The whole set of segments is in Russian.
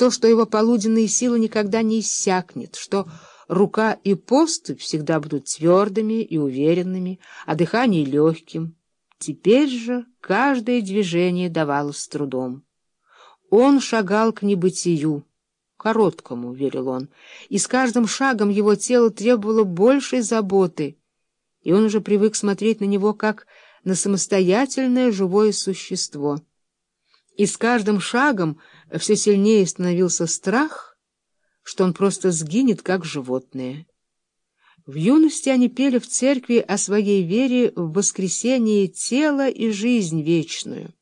то, что его полуденные силы никогда не иссякнет, что рука и поступь всегда будут твердыми и уверенными, а дыхание легким. Теперь же каждое движение давалось с трудом. Он шагал к небытию, короткому, — верил он, и с каждым шагом его тело требовало большей заботы, и он уже привык смотреть на него как на самостоятельное живое существо. И с каждым шагом все сильнее становился страх, что он просто сгинет, как животное. В юности они пели в церкви о своей вере в воскресение тела и жизнь вечную.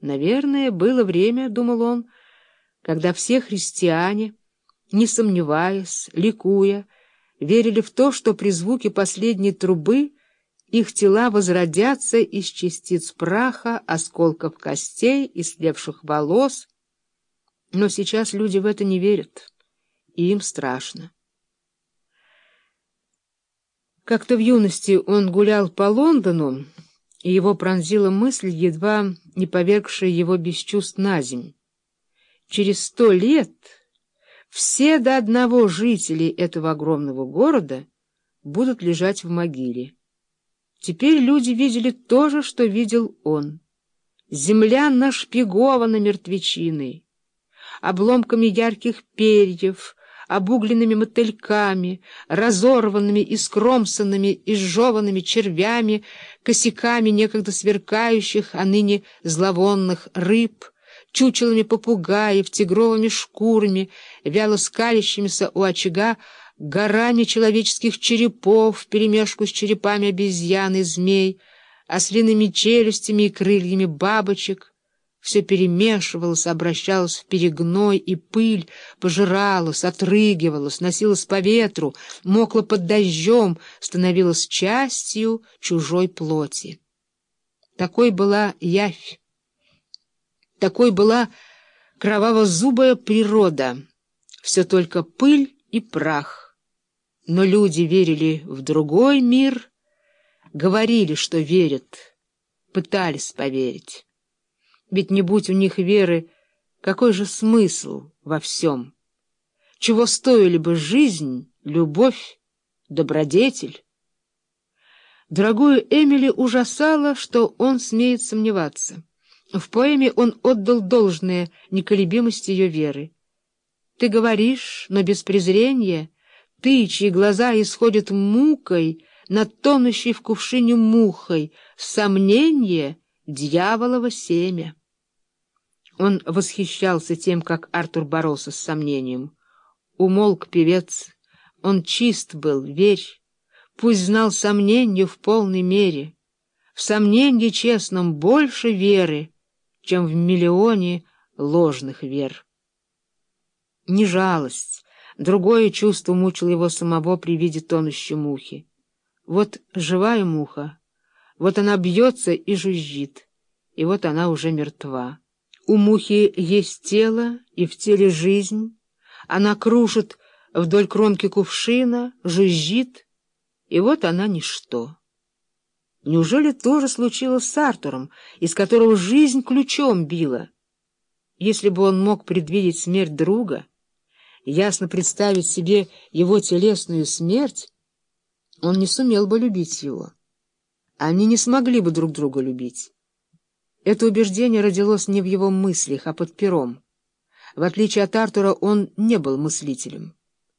Наверное, было время, — думал он, — когда все христиане, не сомневаясь, ликуя, верили в то, что при звуке последней трубы их тела возродятся из частиц праха, осколков костей и слевших волос. Но сейчас люди в это не верят, и им страшно. Как-то в юности он гулял по Лондону, и его пронзила мысль, едва не повергшая его без чувств на земь. Через сто лет все до одного жителей этого огромного города будут лежать в могиле. Теперь люди видели то же, что видел он. Земля нашпигована мертвечиной, обломками ярких перьев, обугленными мотыльками, разорванными и скромсанными и сжеванными червями, косяками некогда сверкающих, а ныне зловонных рыб, чучелами попугаев, тигровыми шкурами, вяло скалящимися у очага, горами человеческих черепов вперемешку с черепами обезьян и змей, ослиными челюстями и крыльями бабочек. Все перемешивалось, обращалось в перегной и пыль, пожиралось, отрыгивалось, носилось по ветру, мокло под дождем, становилось частью чужой плоти. Такой была явь, такой была кроваво-зубая природа, все только пыль и прах. Но люди верили в другой мир, говорили, что верят, пытались поверить. Ведь не будь у них веры, какой же смысл во всем? Чего стоили бы жизнь, любовь, добродетель? Дорогую Эмили ужасало, что он смеет сомневаться. В поэме он отдал должное неколебимости ее веры. «Ты говоришь, но без презрения...» Ты, чьи глаза исходят мукой, над тонущей в кувшине мухой, сомнение — дьяволово семя. Он восхищался тем, как Артур боролся с сомнением. Умолк певец, он чист был, верь, пусть знал сомнение в полной мере. В сомнении честном больше веры, чем в миллионе ложных вер. Не жалость, Другое чувство мучило его самого при виде тонущей мухи. Вот живая муха, вот она бьется и жужжит, и вот она уже мертва. У мухи есть тело, и в теле жизнь. Она кружит вдоль кромки кувшина, жужжит, и вот она ничто. Неужели то же случилось с Артуром, из которого жизнь ключом била? Если бы он мог предвидеть смерть друга ясно представить себе его телесную смерть, он не сумел бы любить его. Они не смогли бы друг друга любить. Это убеждение родилось не в его мыслях, а под пером. В отличие от Артура, он не был мыслителем.